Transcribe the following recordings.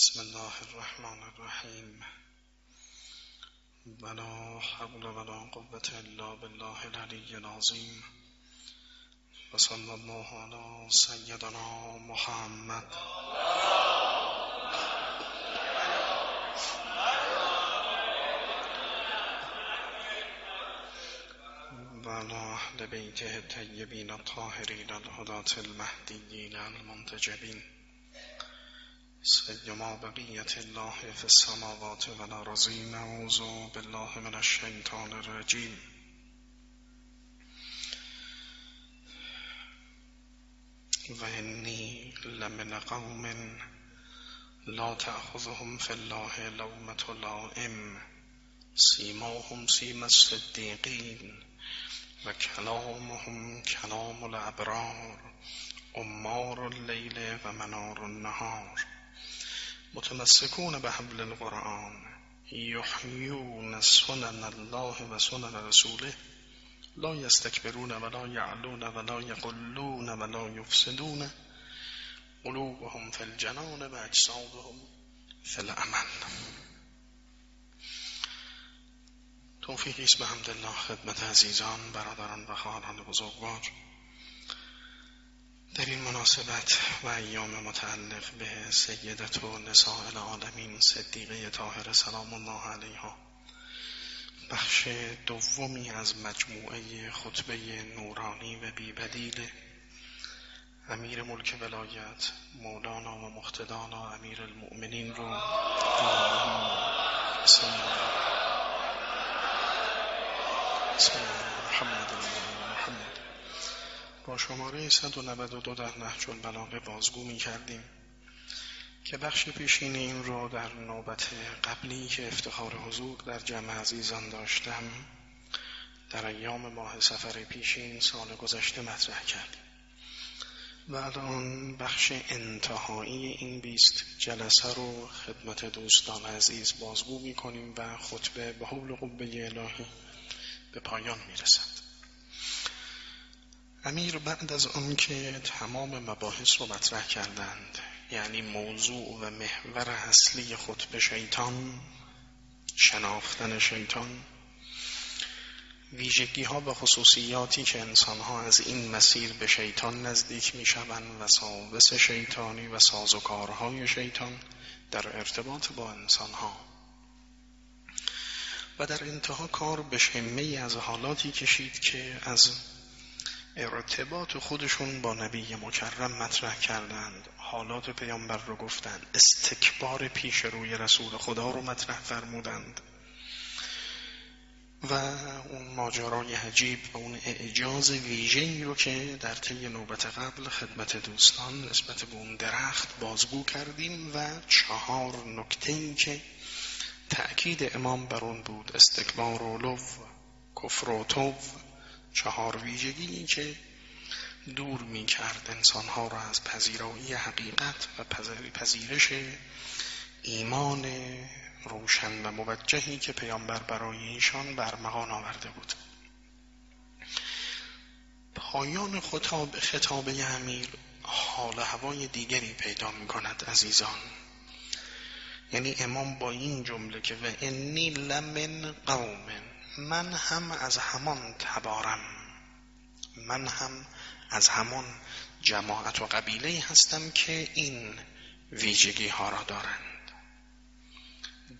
بسم الله الرحمن الرحیم. ولا حول ولا قوة الا بالله العلی العظیم و الله علی سیدنا محمد. و علی اهل بیته الطیبین الطاهرین الهدات المهدیین المنتجبین سیما بقیت الله فی السماوات و الارضین نعوذ بالله من الشیطان الرجیم. و انی لمن قوم لا تأخذهم فی الله لومة لائم. سیماهم سیم الصدیقین و کلامهم کلام الابرار. امار اللیل و منار النهار. متمسکون به حبل القرآن. یحیون سنن الله و سنن رسوله. لا یستکبرون ولا یعلون ولا یقلون ولا یفسدون. قلوبهم فی الجنان و اجسادهم فی الامن. توفیقی است به حمدالله خدمت عزیزان برادران و خواهران بزرگوار. در این مناسبت و ایام متعلق به سیدت و نساء العالمین صدیقه طاهر سلام الله علیها. بخش دومی از مجموعه خطبه نورانی و بیبدیل امیر ملک ولایت مولانا و مختدانا امیر المؤمنین رو بسم الله محمد محمد با شماره 192 در نهج البلاغه بازگو می کردیم که بخش پیشین این رو در نوبت قبلی که افتخار حضور در جمع عزیزان داشتم در ایام ماه سفر پیشین سال گذشته مطرح کردیم و الان بخش انتهایی این بیست جلسه رو خدمت دوستان عزیز بازگو می کنیم و خطبه به حول قبه الهی به پایان می رسد. امیر بعد از آن که تمام مباحث رو مطرح کردند یعنی موضوع و محور اصلی خطبه شیطان شناختن شیطان ویژگی ها و خصوصیاتی که انسان ها از این مسیر به شیطان نزدیک می شوند و ساوس شیطانی و سازوکارهای شیطان در ارتباط با انسان ها و در انتها کار به شمه از حالاتی کشید که از ارتباط خودشون با نبی مکرم مطرح کردند. حالات پیامبر رو گفتند. استکبار پیش روی رسول خدا رو مطرح فرمودند. و اون ماجرای عجیب و اون اعجاز ویژه‌ای رو که در طی نوبت قبل خدمت دوستان نسبت به اون درخت بازگو کردیم و چهار نکته که تأکید امام بر اون بود. استکبار و لو کفر و توب. چهار ویژگی که دور می کرد انسانها را از پذیرایی حقیقت و پذیرش ایمان روشن و موجهی که پیامبر برای ایشان برمغان آورده بود. پایان خطاب خطاب امیر حال هوای دیگری پیدا می کند عزیزان. یعنی امام با این جمله که و انی لمن قوم من هم از همان تبارم. من هم از همان جماعت و قبیله هستم که این ویژگی ها را دارند.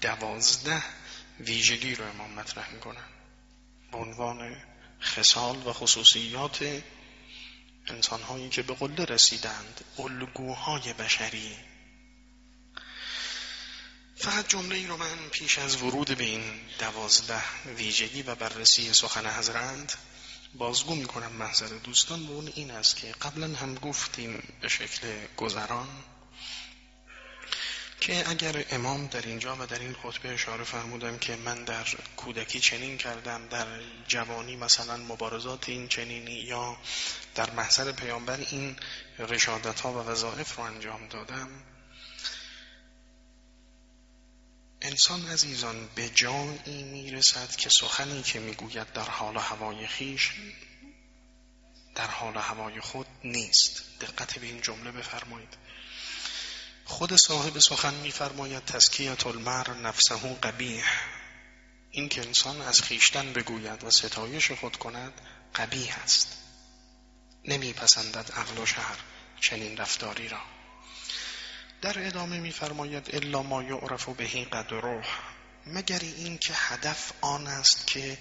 دوازده ویژگی رو امام مطرح می‌کنن به عنوان خصال و خصوصیات انسان هایی که به قله رسیدند الگوهای بشری فقط جمله ای رو من پیش از ورود به این دوازده ویژگی و بررسی سخن حضرند بازگو می‌کنم محضر دوستان. به اون این است که قبلا هم گفتیم به شکل گذران که اگر امام در اینجا و در این خطبه اشاره فرمودم که من در کودکی چنین کردم در جوانی مثلا مبارزات این چنینی یا در محضر پیامبر این رشادت ها و وظایف رو انجام دادم انسان عزیزان به جایی می‌رسد که سخنی که می‌گوید در حال هوای خیش در حال هوای خود نیست. دقت به این جمله بفرمایید. خود صاحب سخن میفرماید تزکیت المر نفسه قبیح. این که انسان از خیشتن بگوید و ستایش خود کند قبیح است. نمیپسندد عقل و شهر چنین رفتاری را. در ادامه میفرماید الا ما یعرف بهی قدروح مگر این که هدف آن است که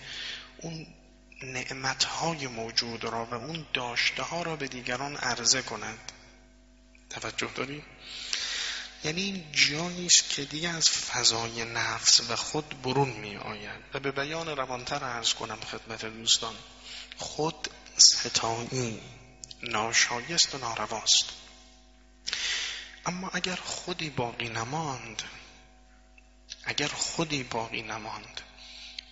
اون نعمتهای موجود را و اون داشته ها را به دیگران عرضه کند. توجه داری؟ یعنی این جایی است که دیگه از فضای نفس و خود برون می آید و به بیان روانتر عرض کنم خدمت دوستان خود ستایی ناشایست و نارواست. اما اگر خودی باقی نماند اگر خودی باقی نماند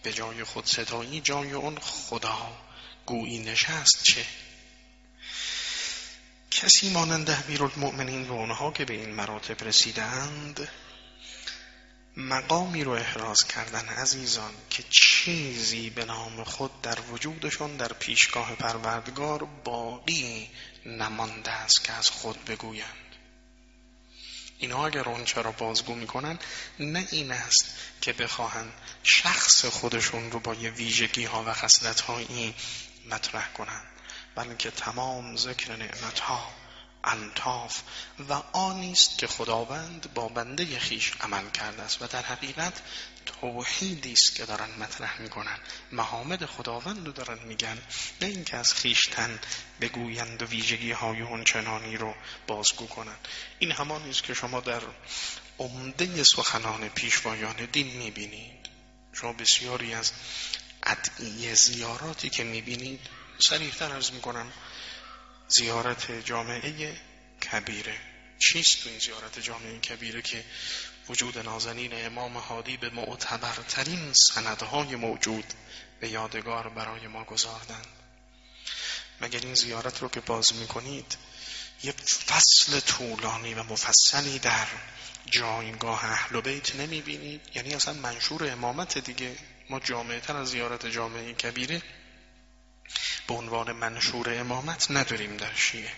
به جای خود ستایی جای اون خدا گویی نشست چه؟ کسی مانند امیر المؤمنین و اونها که به این مراتب رسیدند مقامی رو احراز کردن عزیزان که چیزی به نام خود در وجودشون در پیشگاه پروردگار باقی نمانده است که از خود بگویند. اینها اگر اون چرا بازگو می‌کنن نه این است که بخواهند شخص خودشون رو با یه ویژگی ها و خصلت هایی مطرح کنند بلکه تمام ذکر نعمت ها الطاف و آنی است که خداوند با بنده خیش عمل کرده است. و در حقیقت توحیدی است که دارن مطرح می‌کنن. محامد خداوند رو دارن میگن نه اینکه از خیشتن بگویند و ویژگی های اون چنانی رو بازگو کنند. این همانی است که شما در عمده سخنان پیشوایان دین می‌بینید. شما بسیاری از ادعیه زیاراتی که می‌بینید سریحتر ارز می‌کنم زیارت جامعه کبیره. چیست تو این زیارت جامعه کبیره که وجود نازنین امام هادی به معتبرترین سندهای موجود به یادگار برای ما گذاردند مگر این زیارت رو که باز می‌کنید یه فصل طولانی و مفصلی در جایگاه اهل بیت نمی‌بینید؟ یعنی اصلا منشور امامت دیگه ما جامعه تر از زیارت جامعه کبیره. به عنوان منشور امامت نداریم در شیعه.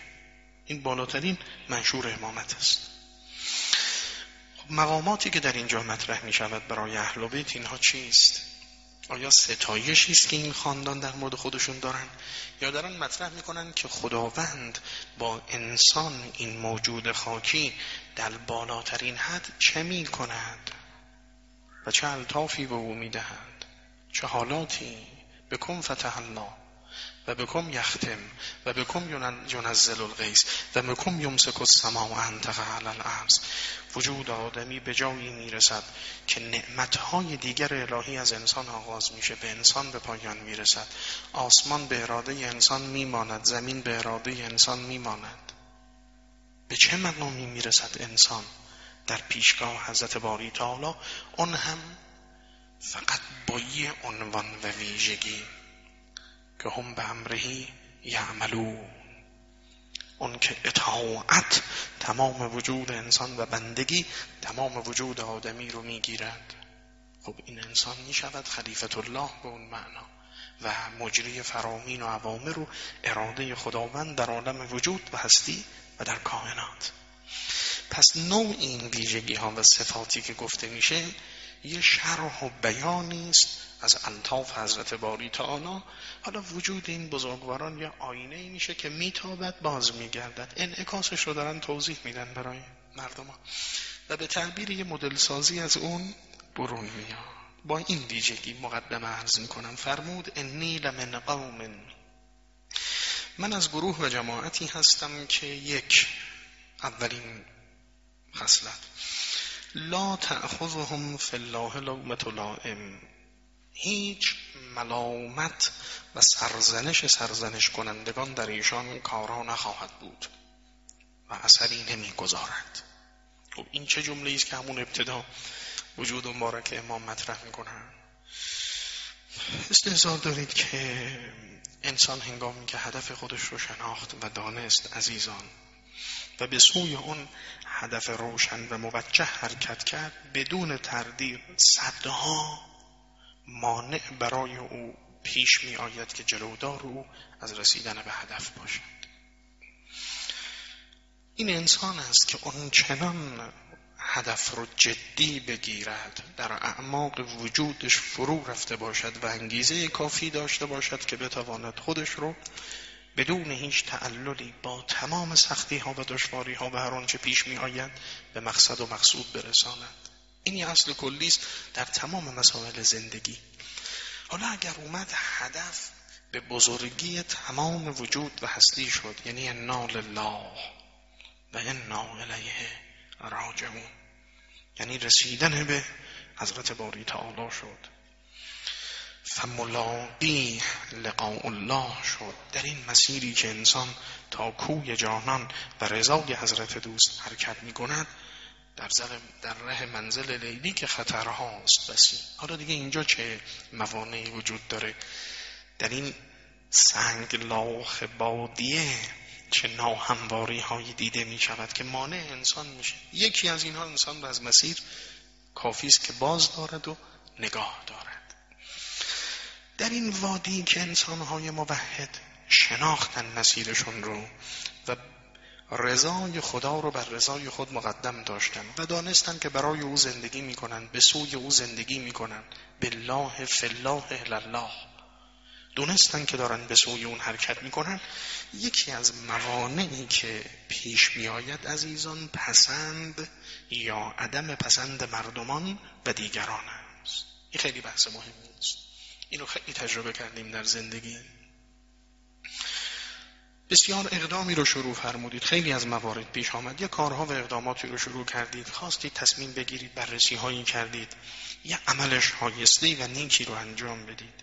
این بالاترین منشور امامت است. مقاماتی که در اینجا مطرح می شود برای اهل بیت اینها چیست؟ آیا ستایشی است که این خاندان در مورد خودشون دارن؟ یا دارن مطرح می‌کنن که خداوند با انسان این موجود خاکی در بالاترین حد چه می کند و چه الطافی به او می‌دهد؟ چه حالاتی؟ بکن فتح الله. و بکم یختم و بکم ینزل الغیث و بکم یمسک السما و انتقه علی الارض وجود آدمی به جایی می‌رسد که نعمتهای دیگر الهی از انسان آغاز میشه به انسان به پایان می‌رسد. آسمان به اراده انسان میماند زمین به اراده انسان میماند. به چه مقامی می‌رسد انسان؟ در پیشگاه حضرت باری تعالی اون هم فقط با یه عنوان و ویژگی. که هم به امرهی یعملون. اون که اطاعت تمام وجود انسان و بندگی تمام وجود آدمی رو می‌گیرد. خب این انسان می‌شود خلیفت الله به اون معنا و مجری فرامین و عوامر رو اراده خداوند در عالم وجود و هستی و در کائنات. پس نوع این ویژگی ها و صفاتی که گفته میشه یه شرح و بیانی است از انطاف حضرت باری تعالی حالا وجود این بزرگواران یا آینه ای میشه که میتابد باز میگردد. انعکاسش رو دارن توضیح میدن برای مردم ها. و به تعبیر یه مدل سازی از اون برون میاد. با این ویژگی مقدمه عرض می‌کنم. فرمود انی لمن قوم من از گروه و جماعتی هستم که یک اولین خصلت. لا تأخذهم فی الله لومت لائم. هیچ ملامت و سرزنش سرزنش کنندگان در ایشان کارا نخواهد بود و اثری نمی‌گذارد. خب این چه جمله است که همون ابتدا وجود مبارک امام مطرح می‌کنن استحضار دارید که انسان هنگامی که هدف خودش رو شناخت و دانست عزیزان و به سوی اون هدف روشن و موجه حرکت کرد بدون تردید صدها مانع برای او پیش می آید که جلودار او از رسیدن به هدف باشد. این انسان است که اون چنان هدف رو جدی بگیرد در اعماق وجودش فرو رفته باشد و انگیزه کافی داشته باشد که بتواند خودش رو بدون هیچ تعللی با تمام سختی ها و دشواری ها و هر آنچه پیش می آید به مقصد و مقصود برساند. این یه اصل کلی است در تمام مسائل زندگی. حالا اگر اومد هدف به بزرگی تمام وجود و هستی شد یعنی انا لله و انا الیه راجعون. یعنی رسیدن به حضرت باری تعالی شد. فملاقی لقاء الله شد. در این مسیری که انسان تا کوی جانان و رضای حضرت دوست حرکت می کند در, در ره منزل لیلی که خطرهاست بسی. حالا دیگه اینجا چه موانعی وجود داره؟ در این سنگ لاخ بادیه چه ناهمواری هایی دیده می شود که مانع انسان میشه. یکی از اینها انسان رو از مسیر کافی است که باز دارد و نگاه دارد. در این وادی که انسان های موحد شناختن مسیرشون رو رضای خدا رو بر رضای خود مقدم داشتن و دانستن که برای او زندگی می‌کنن به سوی او زندگی می‌کنن. بالله فالله الله. دونستن که دارن به سوی اون حرکت می‌کنن. یکی از موانعی که پیش میآید عزیزان پسند یا عدم پسند مردمان و دیگران است. این خیلی بحث مهمی است. اینو خیلی تجربه کردیم در زندگی. بسیار اقدامی رو شروع فرمودید. خیلی از موارد پیش آمد. یه کارها و اقداماتی رو شروع کردید. خواستید تصمیم بگیرید بررسی هایی کردید. یه عملش هایسته و نیکی رو انجام بدید.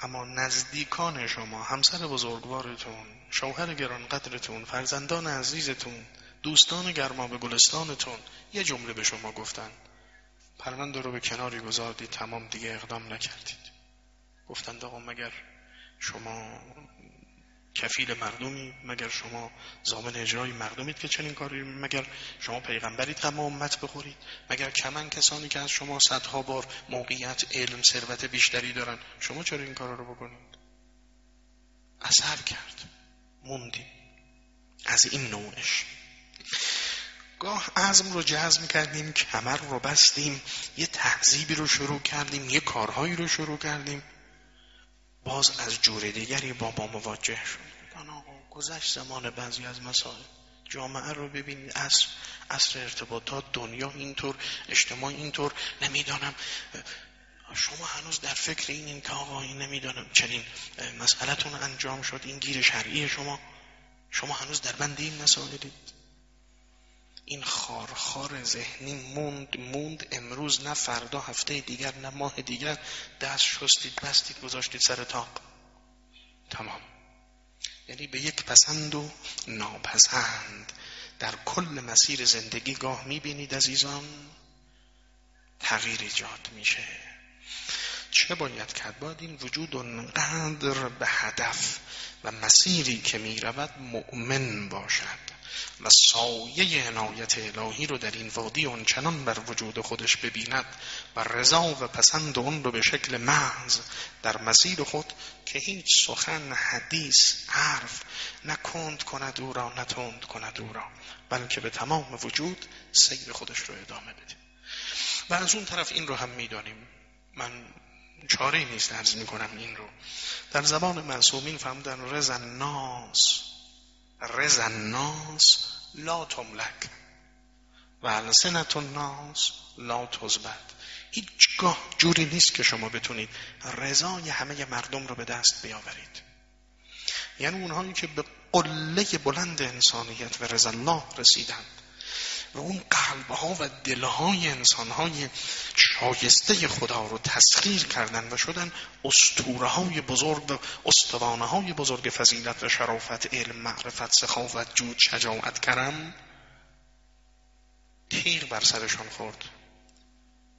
اما نزدیکان شما همسر بزرگوارتون شوهر گرانقدرتون فرزندان عزیزتون دوستان گرما به گلستانتون یه جمله به شما گفتن. پرونده رو به کناری گذاردید. تمام دیگه اقدام نکردید. گفتند آقا مگر شما کفیل مردمی مگر شما زامن اجرای مردمید که چنین کاری مگر شما پیغمبرید غم امت بخورید مگر کمن کسانی که از شما صدها بار موقعیت علم ثروت بیشتری دارن شما چرا این کار رو بکنید؟ اثر کرد موندیم از این نوعش. گاه عزم رو جزم کردیم کمر رو بستیم یه تهذیبی رو شروع کردیم یه کارهایی رو شروع کردیم. باز از جور دیگری با ما مواجه شد. گذشت زمان بعضی از مسائل. جامعه رو ببینید اصر, اصر ارتباطات دنیا اینطور اجتماع اینطور. نمی‌دانم شما هنوز در فکر این این که آقا این نمی‌دانم چنین مسئلتون انجام شد این گیر شرعی شما. شما هنوز در بند این مسائلید. این خارخار ذهنی موند موند امروز نه فردا هفته دیگر نه ماه دیگر. دست شستید بستید گذاشتید سر تاق. تمام. یعنی به یک پسند و ناپسند. در کل مسیر زندگی گاه می‌بینید عزیزان تغییر ایجاد میشه. چه باید کرد؟ باید این وجود اونقدر به هدف و مسیری که می‌رود مؤمن باشد. و سایه عنایت الهی رو در این وادی اونچنان بر وجود خودش ببیند و رضا و پسند اون رو به شکل محض در مسیر خود که هیچ سخن حدیث حرف نکند کند او را نتند کند او را بلکه به تمام وجود سیر خودش رو ادامه بده. و از اون طرف این رو هم می‌دانیم. من چاره نیست ارز می‌کنم این رو. در زبان معصومین فهمدن رزن ناس رز الناس لا تملک و السنت الناس لا تزبد هیچگاه جوری نیست که شما بتونید رضای همه مردم رو به دست بیاورید. یعنی اونهایی که به قله بلند انسانیت و رضا الله رسیدند و اون قلبها و دلهای انسانهای شایسته خدا رو تسخیر کردن و شدن استوره های بزرگ و استوانه های بزرگ فضیلت و شرافت علم معرفت سخاوت جود شجاعت کرم تیغ بر سرشون خورد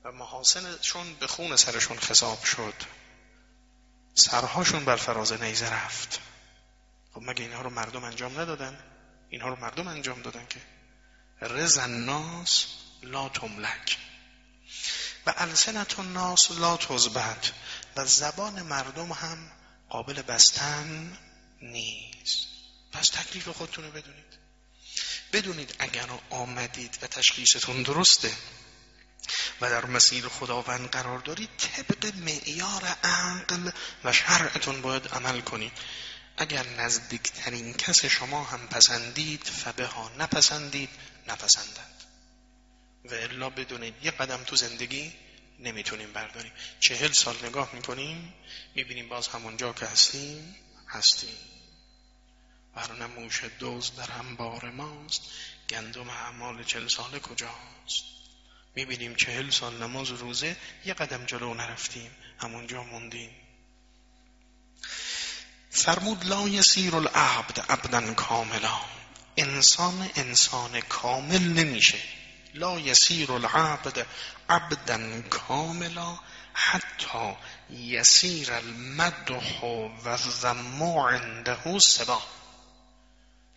و محاسنشون به خون سرشون خساب شد. سرهاشون بر فراز نیزه رفت. خب مگه اینها رو مردم انجام ندادن؟ اینها رو مردم انجام دادن که؟ رز الناس لا تملک. و السنت الناس لا تزبد و زبان مردم هم قابل بستن نیست. پس تکلیف خودتون رو بدونید. بدونید اگر آمدید و تشخیصتون درسته و در مسیر خداوند قرار دارید طبق معیار عقل و شرعتون باید عمل کنید. اگر نزدیکترین کس شما هم پسندید فبه ها نپسندید نپسندند. و الا بدونید یه قدم تو زندگی نمی‌تونیم برداریم. چهل سال نگاه می‌کنیم می‌بینیم باز همونجا که هستیم هستیم. ورنه موش دوز در انبار ماست گندم اعمال چهل سال کجاست؟ می‌بینیم چهل سال نماز روزه یه قدم جلو نرفتیم همونجا موندیم. فرمود لا یسیر العبد عبدا کاملا. انسان انسان کامل نمیشه. لا یسیر العبد عبدا کاملا. حتی یسیر المدح و الذم عنده سبا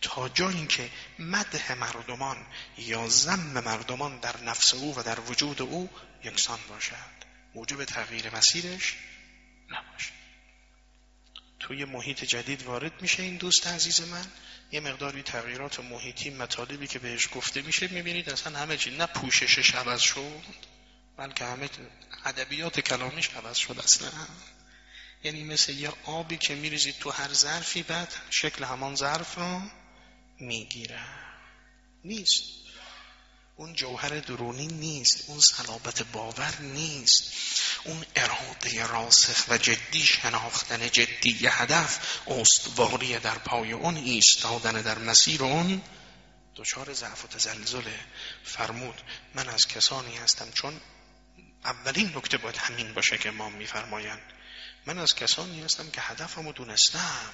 تا جایی که مدح مردمان یا زم مردمان در نفس او و در وجود او یکسان باشد. موجب تغییر مسیرش نباشد. توی محیط جدید وارد میشه این دوست عزیز من. یه مقداری تغییرات محیطی مطالبی که بهش گفته میشه می‌بینید اصلا همه چی. نه پوششش عوض شد بلکه همه ادبیات کلامیش عوض شد اصلا یعنی مثل یه آبی که میریزید تو هر ظرفی بعد شکل همان ظرف رو می‌گیره. نیست. اون جوهر درونی نیست اون صلابت باور نیست. اون اراده راسخ و جدی شناختن جدی هدف استواری در پای اون ایستادن در مسیر اون. دچار ضعف و تزلزله فرمود من از کسانی هستم چون اولین نکته باید همین باشه که ما میفرمایند. من از کسانی هستم که هدفمو دونستم.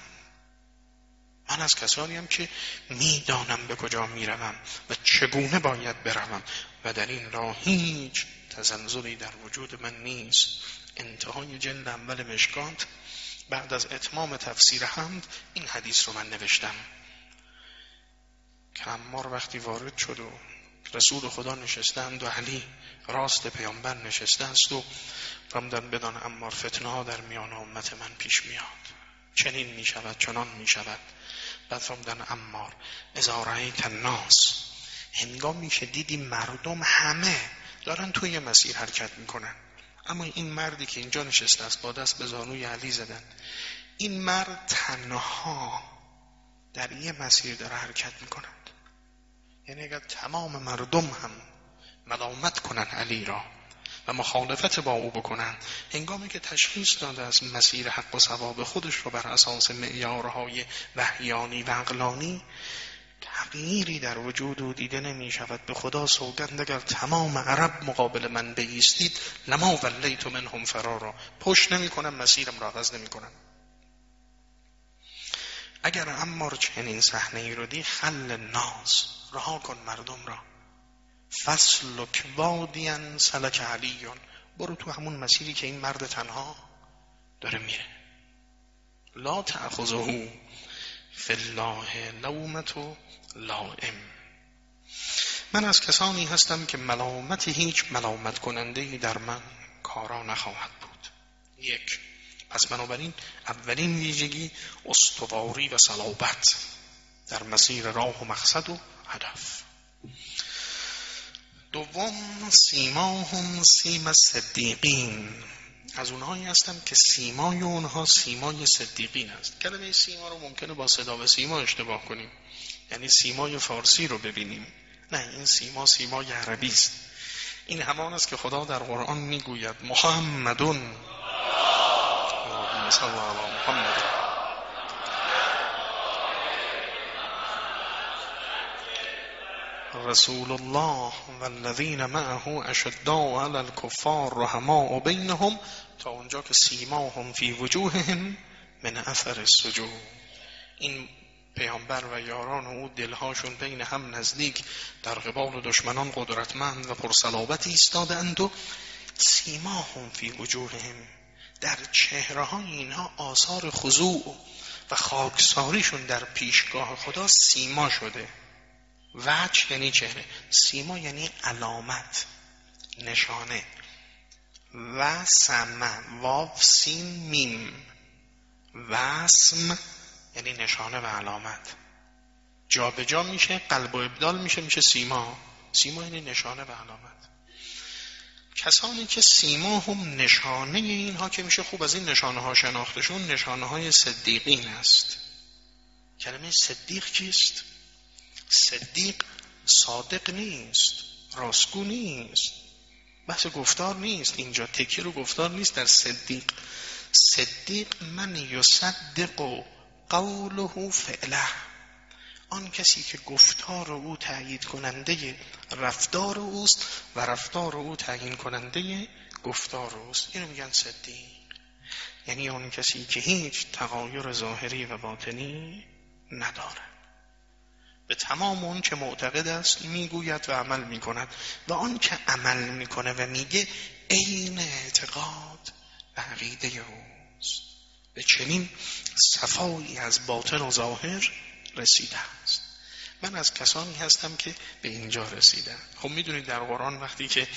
من از کسانی هم که می‌دانم به کجا می‌روم و چگونه باید بروم و در این راه هیچ تزلزلی در وجود من نیست. انتهای جلد اول مشکات بعد از اتمام تفسیر حمد این حدیث رو من نوشتم. که امار وقتی وارد شد و رسول خدا نشستند و علی راست پیامبر نشسته است و رمدن بدان امار فتنه ها در میان امت من پیش میاد. چنین می شود چنان می شود بعد فرمودن امار ازا رأیت الناس. هنگامی که دیدی مردم همه دارن توی مسیر حرکت می‌کنن. اما این مردی که اینجا نشسته است با دست به زانوی علی زدن این مرد تنها در یه مسیر داره حرکت می‌کنند یعنی اگر تمام مردم هم ملامت کنن علی را و مخالفت با او بکنن هنگامی که تشخیص داده از مسیر حق و ثواب خودش رو بر اساس معیارهای وحیانی و عقلانی تغییری در وجود او دیده نمی شود به خدا سوگند اگر تمام عرب مقابل من بیستید لما ولیت منهم فرارا. پشت نمی کنم مسیرم را عوض نمی کنم اگر امار چنین صحنه ای رو دی خل ناز. رها کن مردم را. فصل وادیان سلک علیون. برو تو همون مسیری که این مرد تنها داره میره. لا تأخذه فی الله لومت و لائم. من از کسانی هستم که ملامت هیچ ملامت کننده در من کارا نخواهد بود. یک پس بنابراین اولین ویژگی استواری و صلابت در مسیر راه و مقصد و هدف. دوم سیماهم سیم صدیقین. از اونهایی هستم که سیمای اونها سیمای صدیقین است کلمه سیما رو ممکنه با صدا و سیما اشتباه کنیم. یعنی سیمای فارسی رو ببینیم. نه این سیما سیمای عربی است. این همان است که خدا در قرآن می‌گوید محمدون. محمد. رسول الله والذین معه اشداء علی الكفار رحماء بینهم تا اونجا که سیماهم فی وجوههم من اثر السجود. این پیامبر و یاران او دلهاشون بین هم نزدیک در قبال دشمنان قدرتمند و پرصلابت ایستادند و سیماهم فی وجوههم. در چهره های اینها آثار خضوع و خاکساریشون در پیشگاه خدا سیما شده. وجه یعنی چهره. سیما یعنی علامت نشانه. و سم واف سین میم. وسم یعنی نشانه و علامت. جابجا جا میشه قلب و ابدال میشه میشه سیما. سیما یعنی نشانه و علامت. کسانی که سیما هم نشانه اینها که میشه خوب از این نشانه ها شناختشون نشانه های صدیقین است. کلمه صدیق چیست؟ صدیق صادق نیست راستگو نیست بحث گفتار نیست اینجا تکیه رو گفتار نیست در صدیق. صدیق من یصدق قوله فعله. آن کسی که گفتار او تأیید کننده رفتار اوست و رفتار او تعیین کننده گفتار اوست. اینو میگن صدیق. یعنی آن کسی که هیچ تغایر ظاهری و باطنی نداره به تمام اون که معتقد است می‌گوید و عمل می‌کند و آن که عمل می‌کنه و میگه عین اعتقاد و عقیده اوست. به چنین صفایی از باطن و ظاهر رسیده است. من از کسانی هستم که به اینجا رسیدم خب می‌دونید در قرآن وقتی که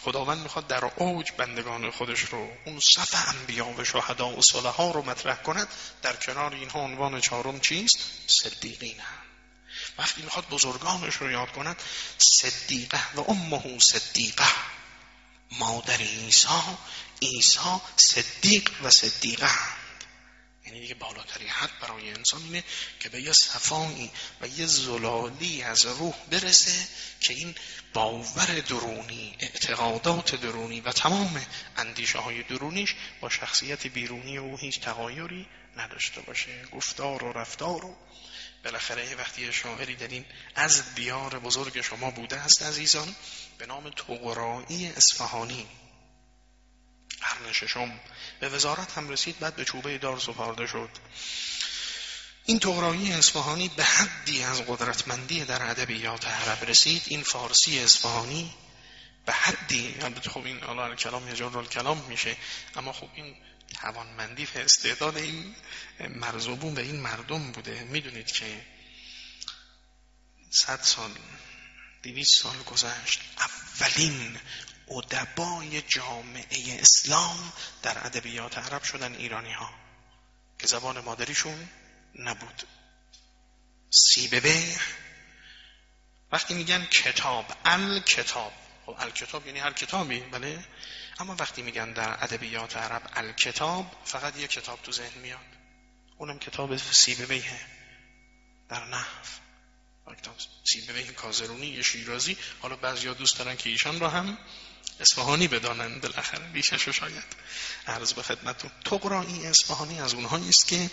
خداوند می‌خواد در اوج بندگان خودش رو اون صف انبیا و شهدا و صلحا رو مطرح کند در کنار اینها عنوان چهارم چیست؟ صدیقین هم وقتی می‌خواد بزرگانش رو یاد کند صدیقه و امه صدیقه. مادر عیسی عیسی صدیق و صدیقه یعنی دیگه بالاتری حد برای انسان اینه که به یه صفایی و یه زلالی از روح برسه که این باور درونی اعتقادات درونی و تمام اندیشه های درونیش با شخصیت بیرونی او هیچ تغایری نداشته باشه. گفتار و رفتار و بالاخره وقتی شاعری در این از دیار بزرگ شما بوده است عزیزان به نام توقرایی اصفهانی. قرن ششم به وزارت هم رسید بعد به چوبه دار سپارده شد. این تغرایی اصفهانی به حدی از قدرتمندی در ادبیات عرب رسید. این فارسی اصفهانی به حدی خب این حالا کلام یجر کلام میشه اما خب این توانمندی و استعداد این مرزوبون به این مردم بوده. می‌دونید که صد سال دویست سال گذشت. اولین ادبای جامعه اسلام در ادبیات عرب شدن ایرانی ها که زبان مادریشون نبود. سیبه وقتی میگن کتاب الکتاب. خب الکتاب یعنی هر کتابی بله؟ اما وقتی میگن در ادبیات عرب الکتاب فقط یه کتاب تو ذهن میاد. اونم کتاب سیبویه در نحو. کتاب سیبویه کازرونی یه شیرازی. حالا بعضیا دوست دارن که ایشان رو هم اصفهانی بدانند بالاخره بیشش شاید عرض به خدمتون تقرایی اصفهانی از اونهایی است که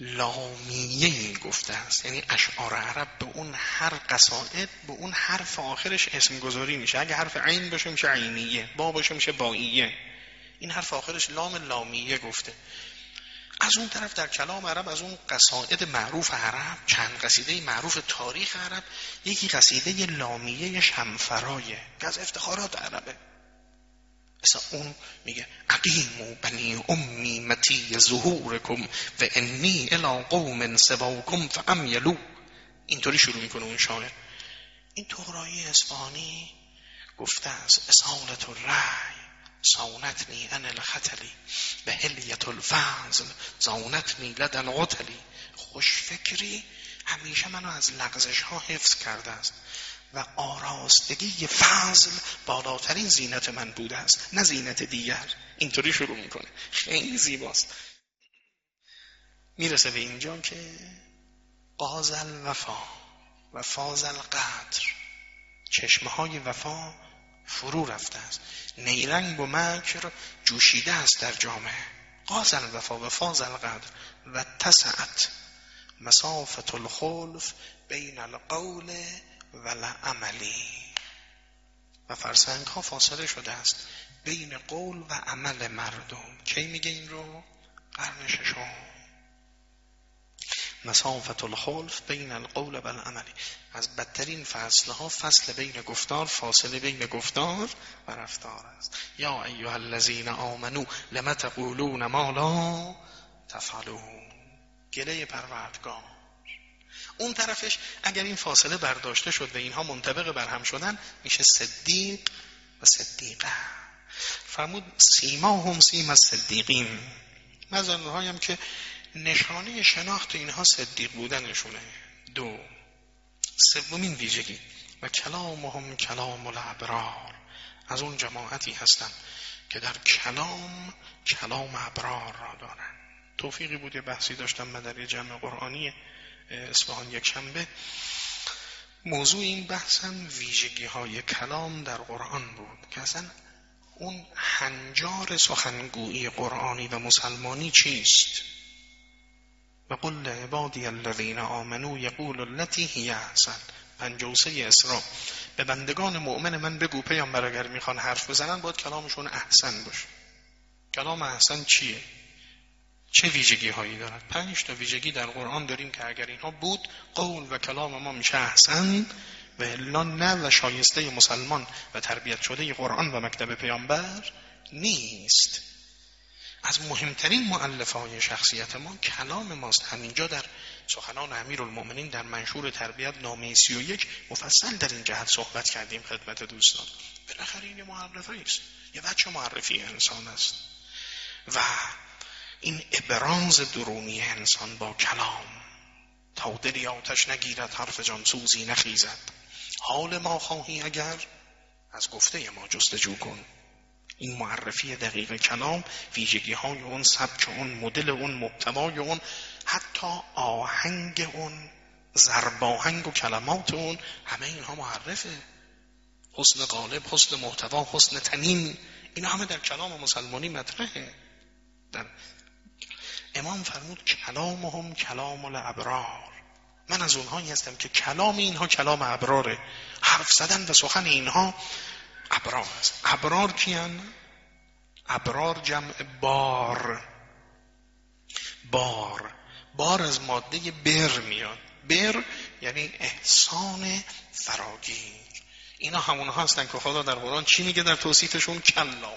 لامیه گفته است. یعنی اشعار عرب به اون هر قصائد به اون حرف آخرش اسم گذاری میشه. اگه حرف عین باشه میشه عینیه با باشه میشه باییه. این حرف آخرش لام لامیه گفته. از اون طرف در کلام عرب از اون قصائد معروف عرب چند قصیده معروف تاریخ عرب یکی قصیده لامیه شمفرایه که از افتخارات عربه. مثلا اون میگه عقیم و بنی امی متی ظهورکم و انی الى قوم سواکم فامیلو اینطوری شروع می‌کنه اون شاعر این تغرایی اسفانی گفته است اصالت الرعی صونتنی ان الخطلی به هلیت الفضل زانتنی لد القتلی خوش فکری همیشه منو از لغزش ها حفظ کرده است و آراستگی فضل بالاترین زینت من بوده است نه زینت دیگر. اینطوری شروع می‌کنه. خیلی زیباست. می‌رسه به اینجا که قازل وفا و فازل قدر. چشمه های وفا فرو رفته است. نیرنگ و مکر جوشیده است در جامعه. قازل وفا و فازل قدر. و تسعت مسافت الخلف بین القول و عملی و فرسنگ ها فاصله شده است بین قول و عمل مردم. کی میگه این رو؟ قرن ششم. مسافت الخلف بین القول و العملی از بدترین فصل ها فصل بین گفتار فاصله بین گفتار و رفتار است. یا ایها الذین آمنو لم تقولون ما لا تفعلون. گله پروردگار. اون طرفش اگر این فاصله برداشته شد و اینها منطبق بر هم شدن میشه صدیق و صدیقه. فرمود سیما هم سیم از صدیقین هایم که نشانه شناخت اینها صدیق بودنشونه. دو سومین ویژگی. و کلامهم کلام الابرار. از اون جماعتی هستن که در کلام کلام ابرار را دارن. توفیقی بود یه بحثی داشتم من در یه جمع قرآنی اصفهان یک شنبه. موضوع این بحثم ویژگی های کلام در قرآن بود که اصلا اون هنجار سخنگویی قرآنی و مسلمانی چیست؟ و قل عبادی الذین آمنو یقول التي هی احسن. پنجوسه اسراء. به بندگان مؤمن من بگو پیامبر اگر می‌خوان حرف بزنن باید کلامشون احسن باشه. کلام احسن چیه؟ چه ویژگی هایی دارد؟ پنج تا ویژگی در قرآن داریم که اگر اینها بود قول و کلام ما میشه احسن و الا نه و شایسته مسلمان و تربیت شده قرآن و مکتب پیامبر نیست. از مهمترین معلف های شخصیت ما کلام ماست. همینجا در سخنان امیر المؤمنین در منشور تربیت نامه سی و یک مفصل در این جهت صحبت کردیم خدمت دوستان. بالاخره این معرفه است یه بچه معرفی انسان است. و این ابراز درونی انسان با کلام. تا دلی آتش نگیرد حرف جانسوزی نخیزد. حال ما خواهی اگر از گفته ما جستجو کن. این معرفی دقیق کلام ویژگی های اون سبک اون مدل اون محتوای اون حتی آهنگ اون زرباهنگ و کلمات اون همه اینها معرفه. حسن غالب حسن محتوا حسن تنین اینا همه در کلام مسلمانی مطرحه. در امام فرمود کلامهم کلام الابرار. من از اونهایی هستم که کلام اینها کلام ابراره. حرف زدن و سخن اینها ابرار است. ابرار کیان؟ ابرار جمع بار. بار. بار از ماده بر میاد. بر یعنی احسان فراگیر. اینا همون هستن که خدا در قرآن چی میگه در توصیفشون؟ کلا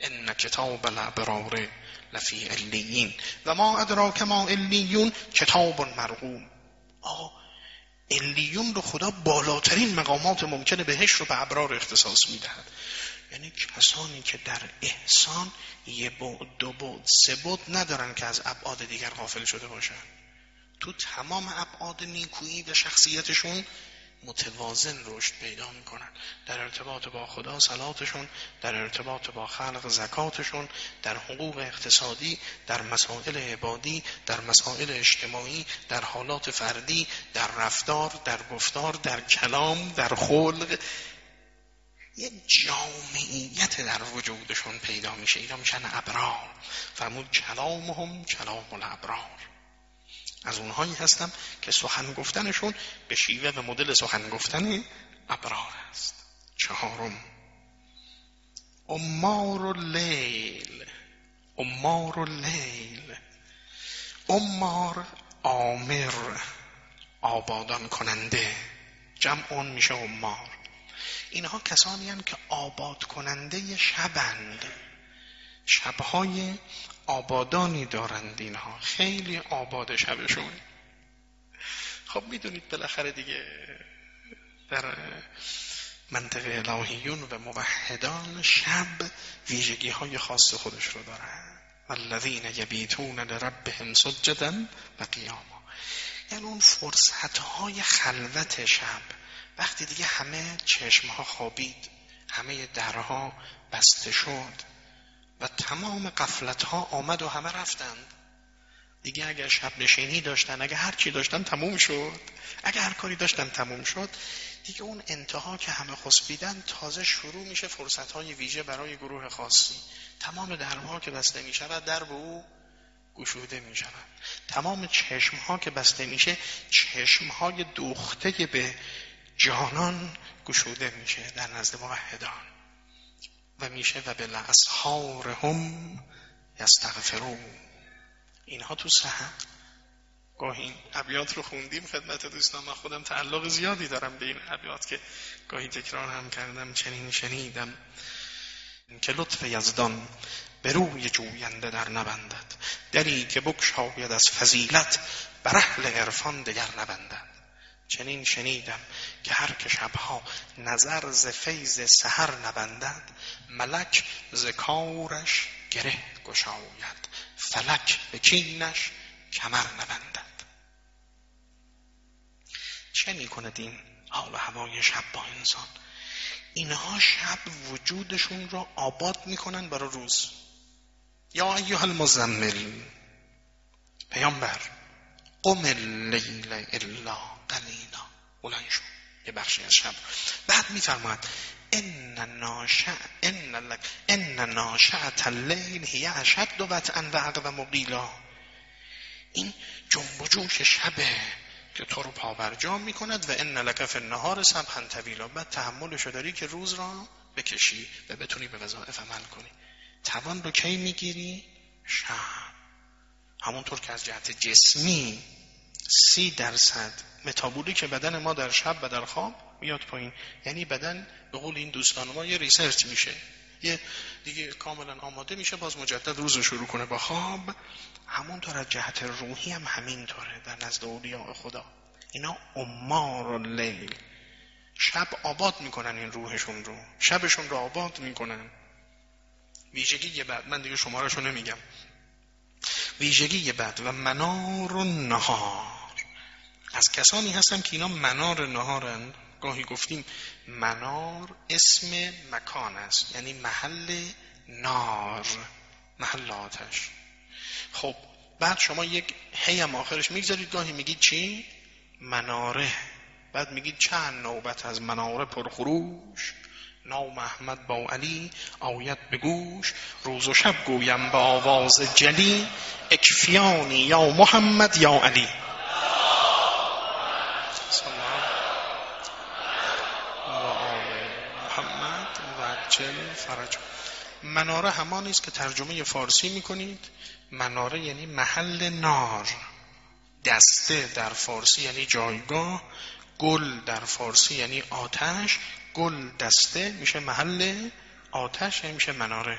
ان کتاب الابرار. لفی علیین. و ما ادراک ما علیون کتاب مرقوم آقا علیون رو خدا بالاترین مقامات ممکنه بهش رو به ابرار اختصاص می‌دهد. یعنی کسانی که در احسان یه بعد دو بعد سه بعد ندارن که از ابعاد دیگر غافل شده باشن. تو تمام ابعاد نیکویی و شخصیتشون متوازن رشد پیدا می‌کنن. در ارتباط با خدا صلاتشون در ارتباط با خلق زکاتشون در حقوق اقتصادی در مسائل عبادی در مسائل اجتماعی در حالات فردی در رفتار در گفتار در کلام در خلق. یه جامعیت در وجودشون پیدا میشه. اینا میشن ابرار. فرمود کلامهم کلام الابرار. از اونهایی هستم که سخن گفتنشون به شیوه و مدل سخن گفتن ابرار است. چهارم. امار لیل امار لیل امار آمر. آبادان کننده. جمع اون میشه امار. اینها کسانی هستند که آباد کننده شبند. شبهای آبادانی دارند اینها. خیلی آباد شبشون. خب می‌دونید بالاخره دیگه در منطقه الهیون و موحدان شب ویژگی های خاص خودش رو دارن. والذین یبیتون لربهم سجدا و قیاما. یعنی اون فرصت های خلوت شب. وقتی دیگه همه چشم ها خوابید همه درها بسته شد. و تمام قفلت ها آمد و همه رفتند. دیگه اگر شب نشینی داشتن اگر هر چی داشتن تموم شد. اگر هر کاری داشتن تموم شد. دیگه اون انتها که همه خسبیدن تازه شروع میشه فرصت های ویژه برای گروه خاصی. تمام درها که بسته می شود در به او گشوده می تمام چشم ها که بسته میشه چشم های دوخته به جانان گشوده میشه در نزد موحدان. و میشه و به هم یستغفرون. اینها تو سهر گاهی این ابیات رو خوندیم خدمت دوستان. من خودم تعلق زیادی دارم به این ابیات که گاهی تکرار هم کردم چنین شنیدم. که لطف یزدان به روی جوینده در نبندد. دری که بکشاید از فضیلت بر اهل عرفان دگر نبندد. چنین شنیدم که هر که شبها نظر ز فیض سحر نبندد ملک ز کارش گره گشاید فلک به کینش کمر نبندد. چه می‌کنه این حال و هوای شب با انسان؟ اینها شب وجودشون رو آباد می‌کنن برای روز. یا ایها المزمل پیامبر قم اللیل الا قلیلا بلند شد یه بخشی از شب. بعد میفرماید ان ناشع ان لک ان اللیل هی اشد وطئا و عقب مقیلا. این جنب و جوش شبه که تو رو پابرجام می‌کند و ان لک فی النهار سبحا طویلا. بعد تحملشو داری که روز را بکشی و بتونی به وظایف عمل کنی. توان رو کی می‌گیری؟ شب. همونطور که از جهت جسمی سی درصد متابولیک بدن ما در شب و در خواب میاد پایین. یعنی بدن به قول این دوستان ما یه recharge میشه. یه دیگه کاملا آماده میشه باز مجدد روز رو شروع کنه با خواب. همونطور از جهت روحی هم همینطوره در نزد اولیاء خدا. اینا عمار لیل شب آباد می‌کنن این روحشون رو. شبشون رو آباد می‌کنن. ویژگی بعد. من دیگه شمارشو نمیگم. ویژگی بعد. و منار و نهار از کسانی هستن که اینا منار نهارن گاهی گفتیم منار اسم مکان است. یعنی محل نار محل آتش. خب بعد شما یک هی هم آخرش می‌گذارید. گاهی میگید چی؟ مناره. بعد میگید چند نوبت از مناره پرخروش نام احمد با علی آیت به گوش. روز و شب گویم با آواز جلی. اکفیانی یا محمد یا علی محمد جل فرج. مناره همانی است که ترجمه فارسی می‌کنید. مناره یعنی محل نار. دسته در فارسی یعنی جایگاه. گل در فارسی یعنی آتش. گل دسته میشه محل آتش یعنی میشه مناره.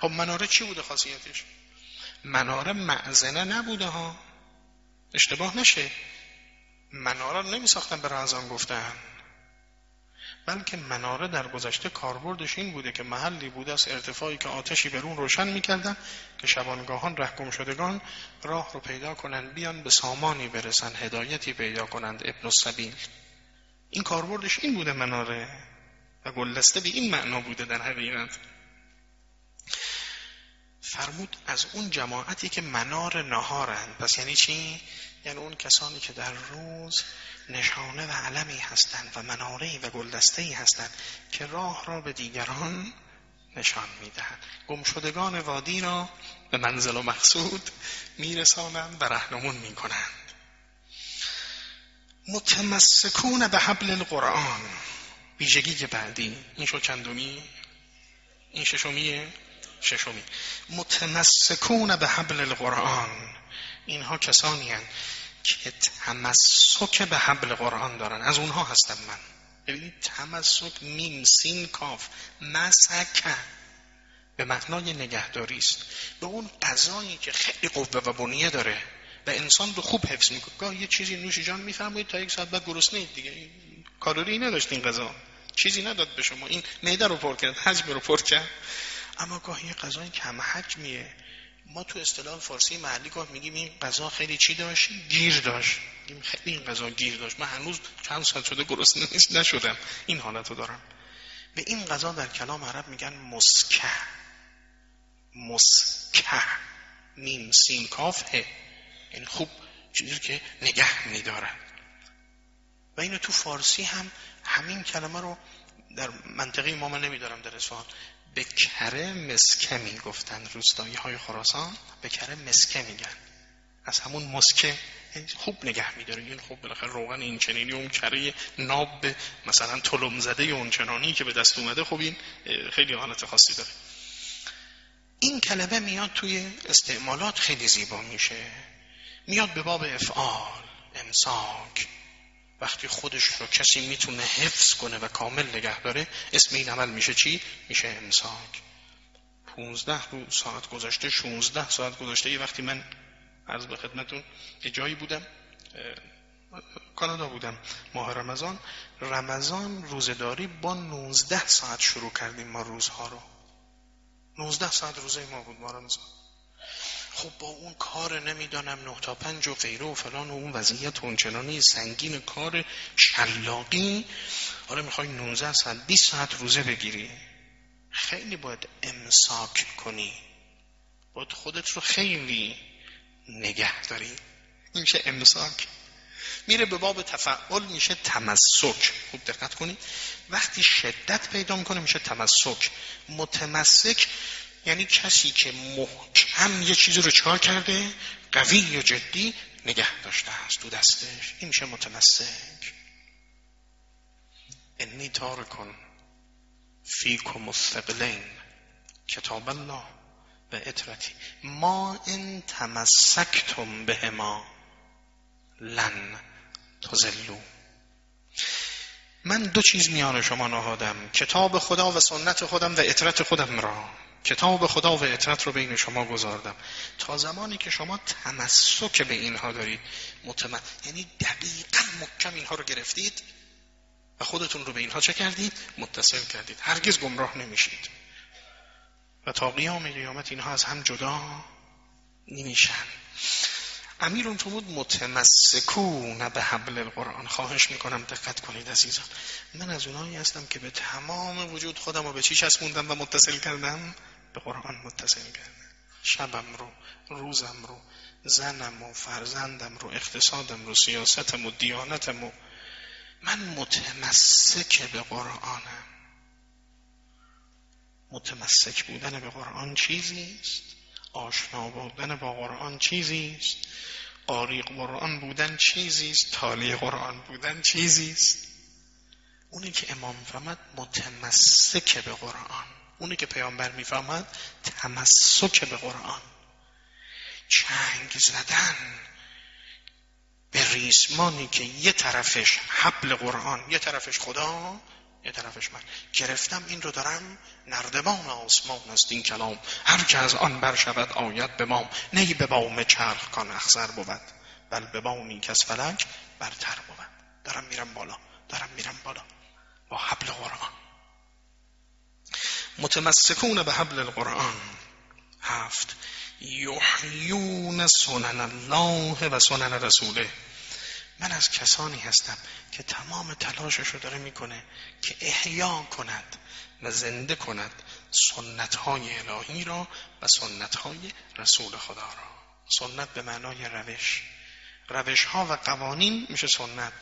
خب مناره چی بوده خاصیتش؟ مناره معزنه نبوده ها. اشتباه نشه. مناره نمی ساختن به رازان گفتن. بلکه مناره در گذشته کاربردش این بوده که محلی بوده از ارتفاعی که آتشی بر اون روشن می‌کردن که شبانگاهان رهگم شدگان راه رو پیدا کنند بیان به سامانی برسن هدایتی پیدا کنند. ابن السبیل. این کاربردش این بوده مناره و گلدسته به این معنا بوده در حقیقت. فرمود از اون جماعتی که منار نهارند. پس یعنی چی؟ یعنی اون کسانی که در روز نشانه و علمی هستند و مناره و گلدسته هستند که راه را به دیگران نشان می‌دهند. گمشدگان وادی را به منزل و مقصود میرسانند و رهنمون می‌کنند. متمسکون به حبل القرآن. ویژگی بعدی این شو چندمی این ششمیه ششمی. متمسکون به حبل القرآن. اینها کسانی هن که تمسک به حبل قرآن دارن. از اونها هستم من. ببینید تمسک میم سین کاف. مسک به معنای نگهداری است. به اون غذایی که خیلی قوه و بنیه داره و انسان رو خوب حفظ می‌کنه. گاه یه چیزی نوش جان میفرمایید تا یک ساعت بعد گرسنه. دیگه کالری نداشت این غذا. چیزی نداد به شما. این معده رو پر کرد حجم رو پر کرد. اما گاهی یه غذای کم حجمیه. ما تو اصطلاح فارسی محلی گاه میگیم این غذا خیلی چی داشت؟ گیر داشت. میگیم خیلی این غذا گیر داشت. من هنوز چند ساعت شده گرسنه نشدم. این حالت رو دارم. به این غذا در کلام عرب میگن مسکه. مسکه. میم سین کاف این یعنی خوب چیزی که نگه میدارن و اینو تو فارسی هم همین کلمه رو در منطقه ما من نمیدارم در اصفهان. به کره مسکه می گفتن روستایی های خراسان. به کره مسکه میگن. از همون مسکه خوب نگه میداره. این خوب بالاخره روغن این چنینی اون کره ناب مثلا طلم زده اون چنانی که به دست اومده خب این خیلی حالت خاصی داره. این کلمه میاد توی استعمالات خیلی زیبا میشه. میاد به باب افعال امساک وقتی خودش رو کسی می‌تونه حفظ کنه و کامل نگه داره اسم این عمل میشه چی؟ میشه امساک. پونزده رو ساعت گذاشته شونزده ساعت گذاشته یه وقتی من عرض به خدمتون یه جایی بودم کانادا بودم ماه رمضان. رمضان روزداری با 19 ساعت شروع کردیم ما روزها رو. 19 ساعت روزه ما بود ماه رمضان. خب با اون کار نمی‌دانم نه تا پنج و غیره و فلان و اون وضعیت اونچنانی سنگین کار شلاقی. حالا می‌خوای 19 ساعت 20 ساعت روزه بگیری. خیلی باید امساک کنی. باید خودت رو خیلی نگه داری. میشه امساک. میره به باب تفعل میشه تمسک. خوب دقت کنید وقتی شدت پیدا می‌کنه میشه تمسک. متمسک یعنی کسی که محکم یه چیزی رو چکار کرده قوی یا جدی نگه داشته است تو دستش. این میشه متمسک. انی تارکن فیکم مستقلین. کتاب الله به اطرتی ما ان تمسکتم به ما لن تزلو من دو چیز میان شما نهادم. کتاب خدا و سنت خودم و اطرت خودم را. کتاب خدا و اطرت رو بین شما گذاردم. تا زمانی که شما تمسک به اینها دارید متمن یعنی دقیقا محکم اینها رو گرفتید و خودتون رو به اینها چه کردید؟ متصل کردید. هرگز گمراه نمیشید. و تا قیام قیامت اینها از هم جدا نمیشن. امیر بود متمسکون به حبل القرآن. خواهش می‌کنم دقت کنید عزیزان. من از اونایی هستم که به تمام وجود خودم رو به چی چسبوندم و متصل کردم؟ به قرآن متصل کردم شبم رو روزم رو زنم و فرزندم رو اقتصادم رو سیاستم و دیانتم و من متمسک به قرآنم. متمسک بودن به قرآن چیزی است آشنا بودن با قرآن چیزی است قاری قرآن بودن چیزی است. تالی قرآن بودن چیزی است. اونی که امام فهمد متمسک به قرآن. اونی که پیامبر می‌فهمد تمسک به قرآن. چنگ زدن به ریسمانی که یه طرفش حبل قرآن یه طرفش خدا یه طرفش من. گرفتم این رو دارم نردبان آسمان است این کلام. هر که از آن بر شود آید به مام نی به بام چرخ کان اخزر بود بل به بامی که از فلک برتر بود. دارم میرم بالا دارم میرم بالا. با حبل قرآن. متمسکون به حبل القرآن. هفت یحیون سنن الله و سنن رسوله. من از کسانی هستم که تمام تلاشش رو داره می‌کنه که احیا کند و زنده کند سنت های الهی را و سنت های رسول خدا را. سنت به معنای روش. روش ها و قوانین میشه سنت.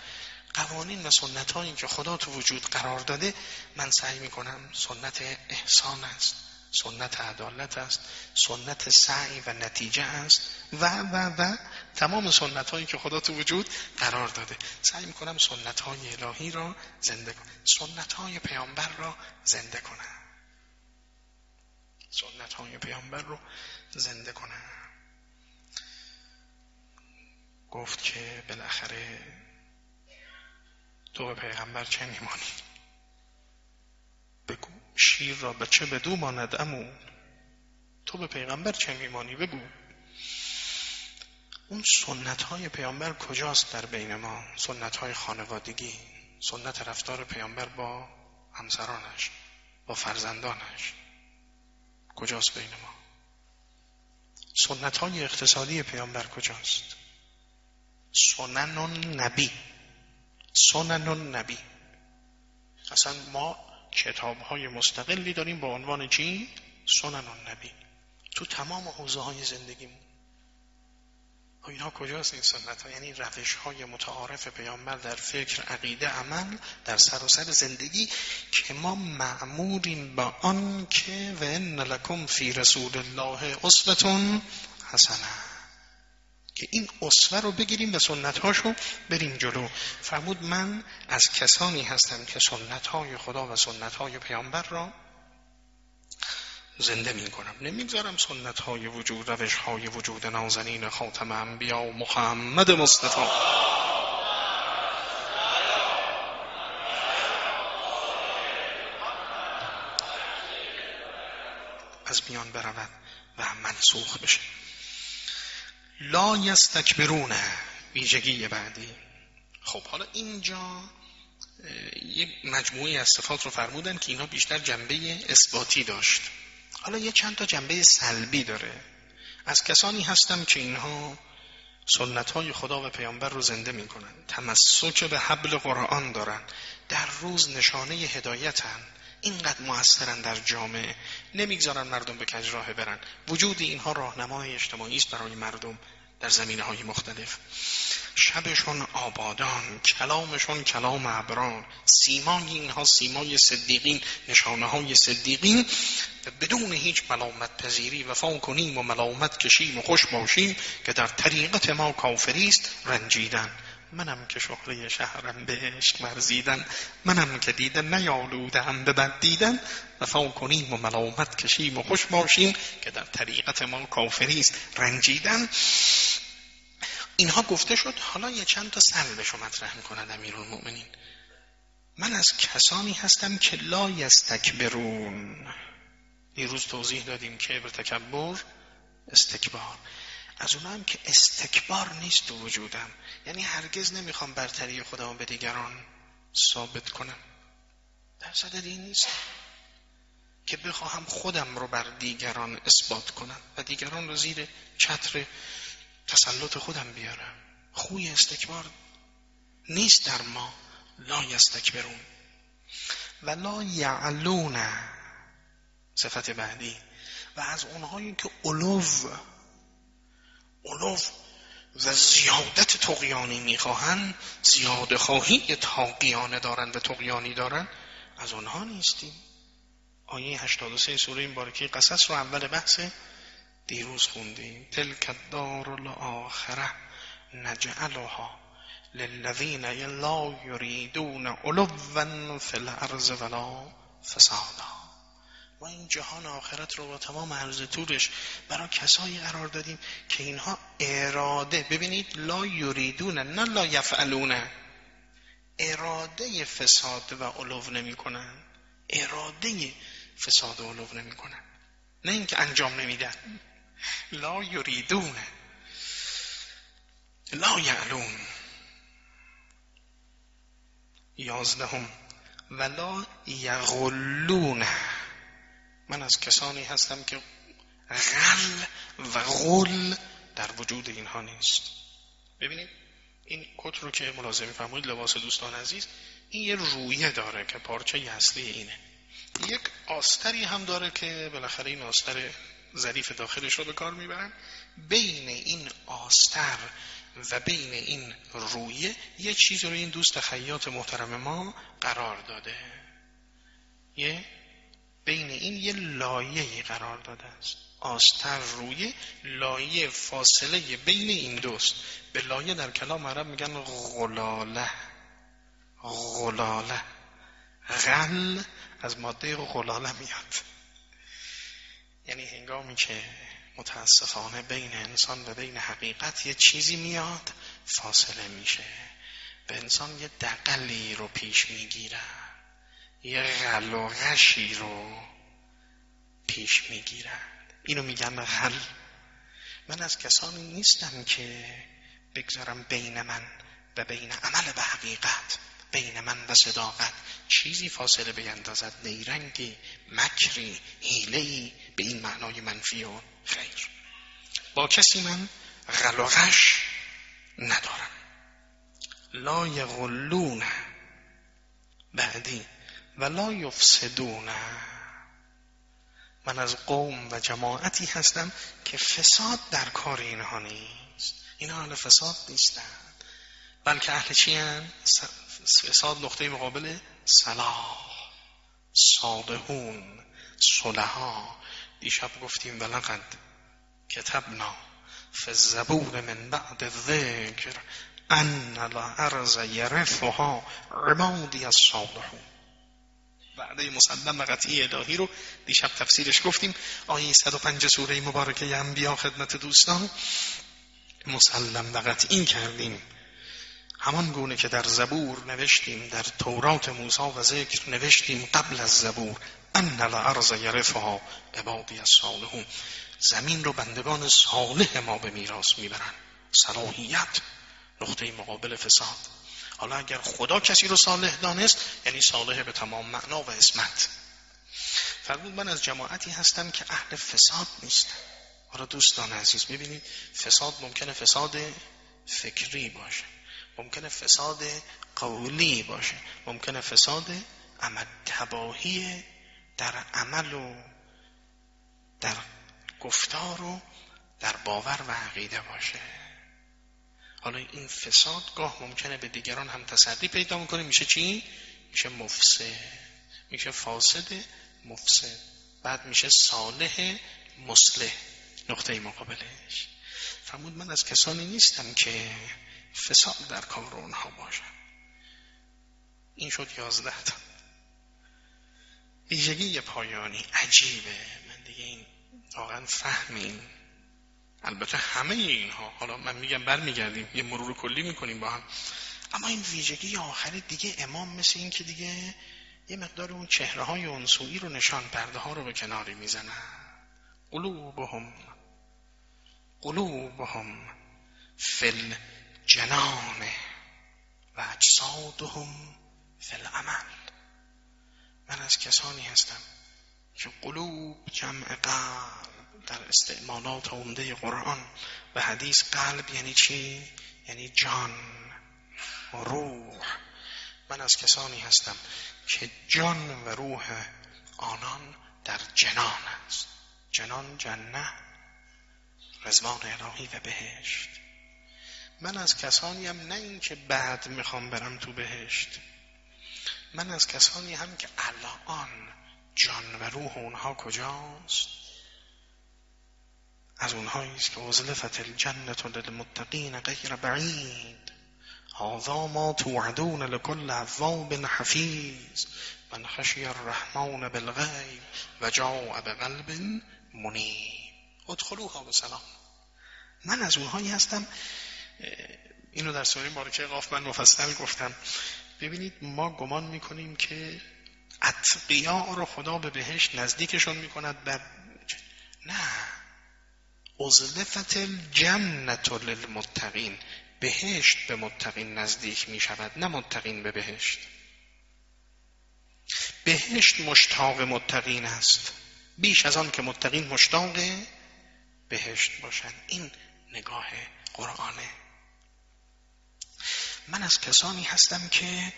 قوانین و سنت هایی که خدا تو وجود قرار داده من سعی می‌کنم سنت احسان است سنت عدالت است سنت سعی و نتیجه است و و و تمام سنت هایی که خدا تو وجود قرار داده. سعی می‌کنم سنت های الهی را زنده کنم. سنت های پیامبر را زنده کنم. سنت های پیامبر رو زنده کنم. گفت که بالاخره تو به پیغمبر چه میمانی؟ بگو شیر را به چه بدو ماند امو تو به پیغمبر چه میمانی؟ بگو. اون سنت های پیامبر کجاست در بین ما؟ سنت های خانوادگی سنت رفتار پیامبر با همسرانش با فرزندانش. کجاست بین ما؟ سنت های اقتصادی پیامبر کجاست؟ سنن نبی سنن نبی اصلا ما کتاب های مستقلی داریم با عنوان چی؟ سنن نبی تو تمام حوزه های زندگیمون اینا کجاست این سنت ها یعنی روش های متعارف پیامبر در فکر عقیده عمل در سراسر سر زندگی که ما معموریم با آن که و ان لکم فی رسول الله اسوتون حسنه که این اسوه رو بگیریم و سنت هاشو بریم جلو. فرمود من از کسانی هستم که سنت های خدا و سنت های پیامبر را زنده می کنم نمی‌گذارم سنت های وجود روش های وجود نازنین خاتم انبیا و محمد مصطفی. از میان برود و منسوخ بشه. لا یستکبرونه ویژگی بعدی. خب حالا اینجا یک مجموعی از صفات رو فرمودن که اینا بیشتر جنبه اثباتی داشت. حالا یه چند تا جنبه سلبی داره. از کسانی هستم که اینها سنت های خدا و پیامبر رو زنده می کنند تمسک به حبل قرآن دارن. در روز نشانه هدایتن. اینقدر موثرن در جامعه. نمی‌گذارن مردم به کج راه برن. وجود اینها راهنمای اجتماعی است برای مردم در زمینه های مختلف. شبشون آبادان کلامشون کلام ابرار. سیمای اینها سیمای صدیقین نشانه های صدیقین. بدون هیچ ملامت پذیری وفا کنیم و ملامت کشیم و خوش باشیم که در طریقت ما کافریست رنجیدن. منم که شهره شهرم به عشق ورزیدن منم که دیدن نیالودم به بد دیدن وفا کنیم و ملامت کشیم و خوش باشیم که در طریقت ما کافریست رنجیدن. اینها گفته شد حالا یه چند تا سلبشو مطرح می‌کنند امیرالمؤمنین. من از کسانی هستم که لا یستکبرون. دیروز توضیح دادیم که تکبر استکبار. از اون هم که استکبار نیست تو وجودم. یعنی هرگز نمی‌خوام برتری خودم به دیگران ثابت کنم. در صدد این نیست که بخواهم خودم رو بر دیگران اثبات کنم و دیگران رو زیر چتر تسلط خودم بیارم. خوی استکبار نیست در ما. لا یستکبرون. و لا یعلون. صفت بعدی. و از اونهایی که علو علو و زیادت تقیانی می‌خواهند زیاده خواهی تاقیانه دارن و تقیانی دارن از اونها نیستیم. آیه 83 سوره این بارکی قصص رو اول بحث دیروز خوندیم. تلک الدار الاخره نجعلها للذین لا یریدون علوا فی الارض ولا فسادا. ما این جهان آخرت رو با تمام عرض طولش برای کسایی قرار دادیم که اینها اراده ببینید لا یریدون نه لا یفعلون. اراده فساد و علو نمی کنن اراده فساد و علو نمی کنن نه اینکه انجام نمیدن. لا یریدون. لا یعلون. یازدهم. ولا یغلون. من از کسانی هستم که غل و غل در وجود اینها نیست. ببینید این کت رو که ملازم فرمایید لباس دوستان عزیز این یه رویه داره که پارچه اصلی اینه. یک آستری هم داره که بالاخره این آستر ظریف داخلش رو به کار می‌برن. بین این آستر و بین این رویه یه چیزی رو این دوست خیاط محترم ما قرار داده. یه بین این یه لایه قرار داده است. آستر روی لایه فاصله بین این دوست. به لایه در کلام عرب میگن غلاله. غلاله. غل از ماده غلاله میاد. یعنی هنگامی که متاسفانه بین انسان و بین حقیقت یه چیزی میاد فاصله میشه. به انسان یه دقلی رو پیش می‌گیره. یه غل رو پیش می‌گیرند. اینو میگن غل. من از کسانی نیستم که بگذارم بین من و بین عمل به حقیقت بین من و صداقت چیزی فاصله بیندازد نیرنگی مکری حیلهی به این معنای منفی و خیر. با کسی من غلغش ندارم. لا یغلون بعدی. و لا یفسدون من از قوم و جماعتی هستم که فساد در کار اینها نیست. اینها اهل فساد نیستند بلکه اهل چی فساد نقطه مقابل صلاح. صالحون صلحا. دیشب گفتیم ولقد کتبنا فی من بعد الذکر ان الارض یرفها عبادی الصالحون. وعده مسلم و قطعی الهی رو دیشب تفسیرش گفتیم. آیه 105 سوره مبارکه انبیا خدمت دوستان. مسلم و قطعی کردیم. همان گونه که در زبور نوشتیم در تورات موسی و ذکر نوشتیم قبل از زبور. ان الارض یرفها عبادی الصالحون. زمین رو بندگان صالح ما به میراث می‌برن. صلاحیت نقطه مقابل فساد. حالا اگر خدا کسی رو صالح دانست یعنی صالح به تمام معنا و اسمت فرمود من از جماعتی هستم که اهل فساد نیستم. حالا دوستان عزیز ببینید فساد ممکنه فساد فکری باشه ممکنه فساد قولی باشه ممکنه فساد عمل تباهی در عمل و در گفتار و در باور و عقیده باشه. حالا این فساد گاه ممکنه به دیگران هم تصدی پیدا می‌کنه میشه چی؟ میشه مفسد. میشه فاسد مفسد. بعد میشه صالح مصلح. نقطه مقابلش. فرمود من از کسانی نیستم که فساد در کار اونها باشم. این شد یازده تا. ویژگی پایانی عجیبه. من دیگه این واقعا فهمیم. البته همه اینها. حالا من میگم برمیگردیم. یه مرور کلی می‌کنیم با هم. اما این ویژگی آخری دیگه امام مثل این که دیگه یه مقدار اون چهره های انسویی رو نشان پرده ها رو به کناری می‌زنن قلوبهم. قلوبهم فل جنان و اجسادهم فل عمل من از کسانی هستم که قلوب جمع قلب. در استعمالات عمده قرآن و حدیث قلب یعنی چی؟ یعنی جان و روح. من از کسانی هستم که جان و روح آنان در جنان است. جنان جنه رزوان الهی و بهشت. من از کسانی هم نه این که بعد می‌خوام برم تو بهشت. من از کسانی هم که الان جان و روح اونها کجاست؟ از اونهایی است که ازلفت الجنت للمتقین غیر بعید. هذا ما توعدون لكل عواب حفیظ. من خشی الرحمن بالغیب و جاء بقلب منیب. ادخلوها به سلام. من از اونهایی هستم اینو در سوره بارکه قاف من مفصل گفتم. ببینید ما گمان می‌کنیم که اتقیا رو خدا به بهش نزدیکشون می‌کند بر نه. ازلفت الجنت للمتقین. بهشت به متقین نزدیک می شود نه متقین به بهشت. بهشت مشتاق متقین است. بیش از آن که متقین مشتاق بهشت باشند این نگاه قرآنه. من از کسانی هستم که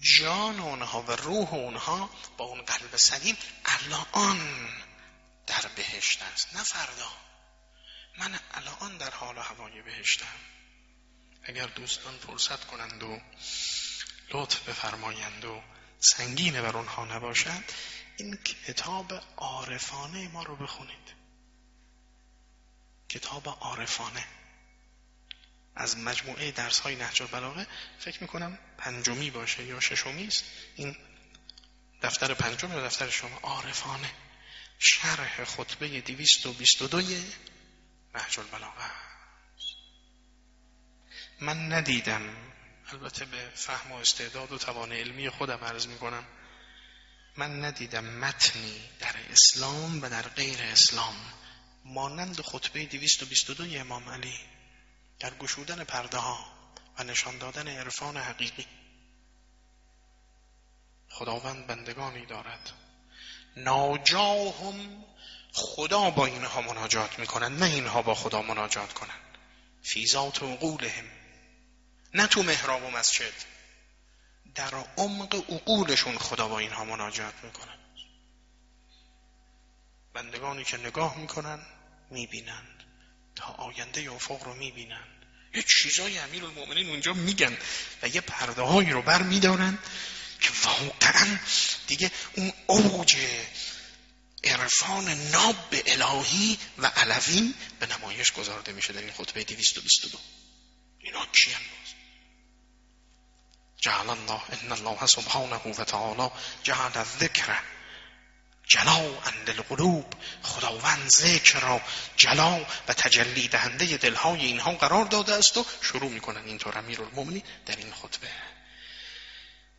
جان اونها و روح اونها با اون قلب سلیم الان در بهشت است. نه فردا. من الان در حال و هوای بهشتم. اگر دوستان فرصت کنند و لطف بفرمایند و سنگین بر آنها نباشد این کتاب عارفانه ما رو بخونید. کتاب عارفانه. از مجموعه درس های نهج البلاغه فکر می‌کنم پنجمی باشه یا ششمی است. این دفتر پنجم یا دفتر شما؟ عارفانه. شرح خطبه 222 نهج البلاغه من ندیدم البته به فهم و استعداد و توان علمی خودم عرض می‌کنم من ندیدم متنی در اسلام و در غیر اسلام مانند خطبه دوی امام علی در گشودن پرده ها و نشان دادن عرفان حقیقی. خداوند بندگانی دارد. ناجاهم خدا با اینها مناجات می‌کنند نه اینها با خدا مناجات کنند فیزات و عقولهم. نه تو محراب و مسجد. در عمق عقولشون خدا با اینها مناجات می‌کنند بندگانی که نگاه می‌کنند می‌بینند. تا آینده افق رو می‌بینند. یه چیزای امیر المؤمنین اونجا میگن و یه پرده هایی رو بر میدارن که واقعا دیگه اون اوج عرفان ناب الهی و علوی به نمایش گذارده میشه در این خطبه 222 اینا کی هم جعل الله ان الله سبحانه و تعالی جعل الذکر جلا للقلوب خداوند ذکر را جلا و تجلی دهنده دلهای اینها قرار داده است و شروع می‌کنن اینطور امیر المومنی در این خطبه.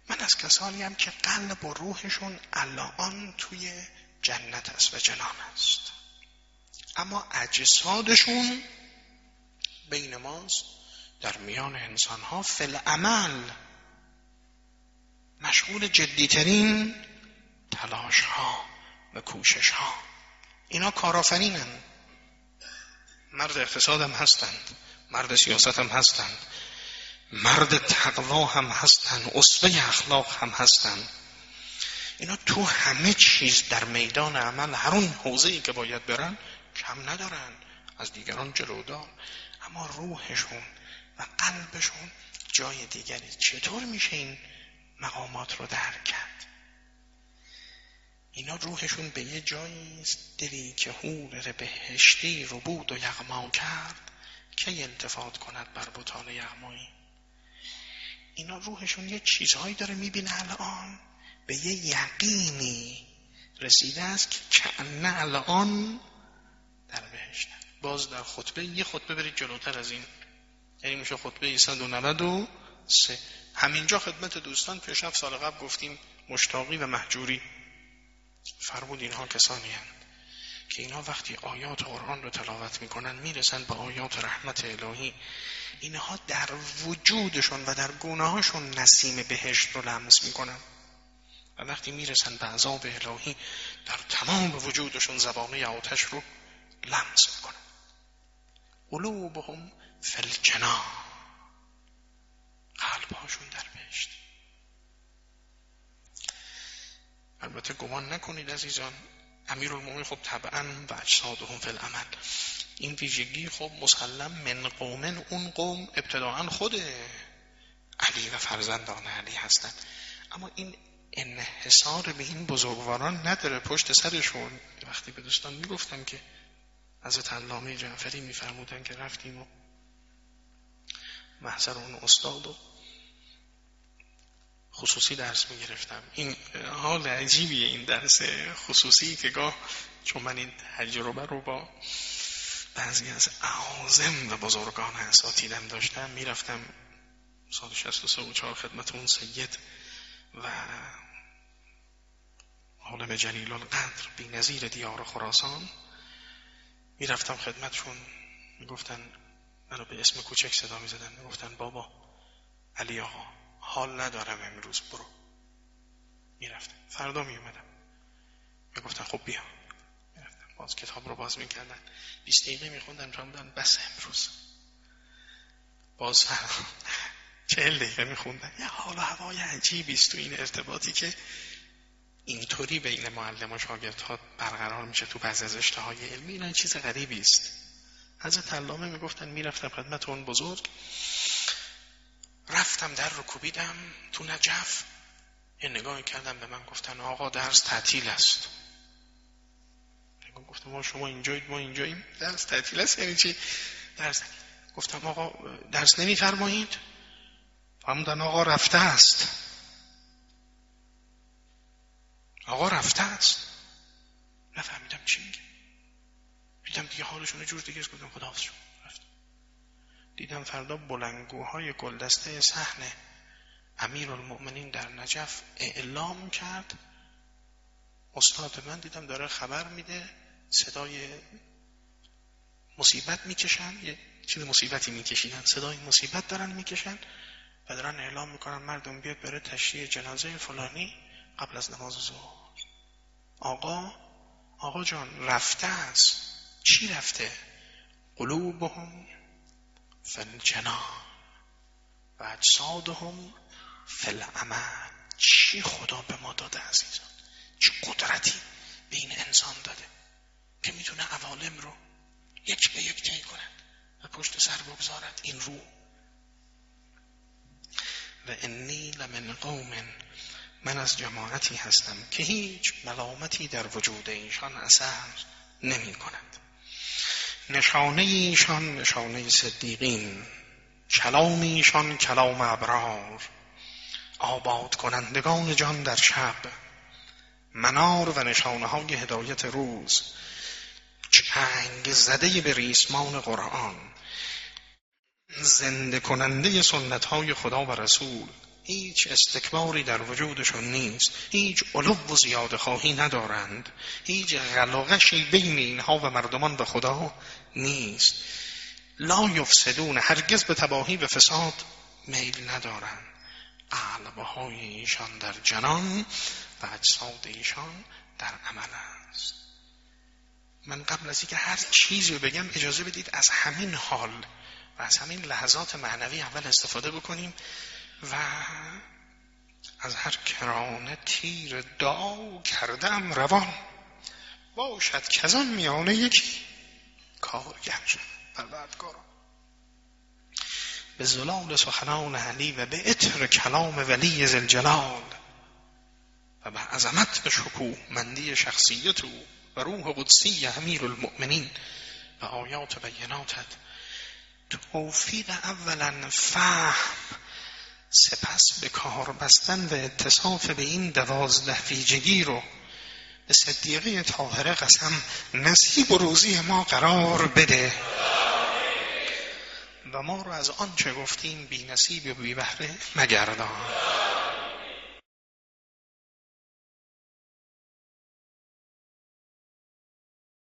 من از کسانی هم که قلب و روحشون الان توی جنت است و جنان است. اما اجسادشون بین ماست. در میان انسان ها فل عمل مشغول جدیترین تلاش ها و کوشش ها اینا کارآفرینن. مرد اقتصاد هم هستند مرد سیاست هم هستند مرد تقوا هم هستند اصفه اخلاق هم هستند. اینا تو همه چیز در میدان عمل هر اون حوزه‌ای که باید برن کم ندارن. از دیگران جلودار اما روحشون و قلبشون جای دیگری. چطور میشه این مقامات رو درک کرد؟ اینا روحشون به یه جایی دلی که حور بهشتی رو بود و یغما کرد. که التفات کند بر بطال یغمایی؟ اینا روحشون یه چیزهایی داره می‌بینه الان. به یه یقینی رسیده است که کنه الان در بهشتن باز در خطبه یه خطبه برید جلوتر از این. یعنی میشه خطبه 193 همینجا خدمت دوستان پیش سال قبل گفتیم مشتاقی و محجوری فرمود اینها کسانی هستند که اینا وقتی آیات قرآن رو تلاوت می‌کنن می‌رسن به آیات رحمت الهی. اینها در وجودشون و در گناهاشون نسیم بهشت رو لمس می‌کنن. و وقتی می‌رسن به عذاب الهی در تمام وجودشون زبانه آتش رو لمس می‌کنن. قلوبهم فلجنا قلبهاشون در بهشت. البته گمان نکنید عزیزان امیر المومن خب طبعا و اجسادهم فی العمل. این ویژگی خب مسلم من قومن اون قوم ابتداعا خود علی و فرزندان علی هستند اما این انحصار به این بزرگواران نداره. پشت سرشون وقتی به دوستان می‌گفتم که از علامه جعفری میفرمودن که رفتیم و محضر اون استاد و خصوصی درس می‌گرفتم. این حال عجیبیه این درس خصوصی که گاه چون من این تجربه رو با بعضی از اعظم و بزرگان اساتیدم داشتم می‌رفتم سال 63 و 4 خدمت اون سید و عالم جلیل القدر بی نظیر دیار خراسان. می‌رفتم خدمتشون می‌گفتن منو به اسم کوچک صدا می‌زدن می‌گفتن بابا علی آقا حال ندارم امروز برو. می‌رفتم. فردا میومدم می‌گفتن خب بیا. می‌رفتم. باز کتاب رو باز می‌کردن. 20 دقیقه میخوندم بودن بس امروز. باز چهل دقیقه میخوندن یه حال و هوای عجیبی است تو این ارتباطی که اینطوری بین معلم و شاگرد ها برقرار میشه تو بعض از اشتهای علمی. این چیز غریبی است. حضرت علامه می‌گفتن می‌رفتم خدمت اون بزرگ. رفتم در رو کوبیدم تو نجف. یه نگاه کردم به من گفتن آقا درس تعطیل است. گفتم ما شما اینجایید ما اینجاییم. درس تعطیل است؟ یعنی چی؟ درس. گفتم آقا درس نمیفرمایید؟ فرمودن آقا رفته است. آقا رفته است. نفهمیدم چی میگه. دیدم دیگه حالشون جور دیگه گفتم خدا رفت. دیدم فردا بلنگوهای گلدسته صحن امیر المؤمنین در نجف اعلام کرد. استاد من دیدم داره خبر میده. صدای مصیبت می‌کشن. یه چیز مصیبتی میکشیدن. صدای مصیبت دارن می‌کشن. و دارن اعلام می‌کنن مردم بیاد بره تشریع جنازه فلانی قبل از نماز ظهر. آقا آقا جان رفته است. چی رفته؟ قلوبهم فالجنان و اجسادهم فالعمل. چی خدا به ما داده عزیزان؟ چه قدرتی به این انسان داده که می‌تونه عوالم رو یک به یک طی کند و پشت سر بگذارد این رو و انی لمن قوم من از جماعتی هستم که هیچ ملامتی در وجود ایشان اثر نمی کند. نشانه ایشان نشانه صدیقین. کلام ایشان کلام ابرار. آباد کنندگان جان در شب. منار و نشانه های هدایت روز. چنگ زده به ریسمان قرآن. زنده کننده سنت های خدا و رسول. هیچ استکباری در وجودشون نیست. هیچ علو و زیاده خواهی ندارند. هیچ غلاغشی بین اینها و مردمان به خدا نیست. لا یفسدون. هرگز به تباهی و فساد میل ندارند. قلبه های ایشان در جنان و اجساد ایشان در عمل است. من قبل از اینکه هر چیزی رو بگم اجازه بدید از همین حال و از همین لحظات معنوی اول استفاده بکنیم و از هر کرانه تیر داو کردم روان. باشد آن میانه یکی کارگر بر بعدگاران به زلال سخنان علی و به عطر کلام ولی زلجلال و به عظمت و شکوه مندی شخصیت او و روح قدسی امیر المؤمنین و آیات بیناتت توفیق اولا فهم سپس به کار بستن و اتصاف به این دوازده ویژگی رو به صدیقه طاهره قسم نصیب و روزی ما قرار بده. و ما رو از آنچه گفتیم بی نصیب و بی بهره مگردان.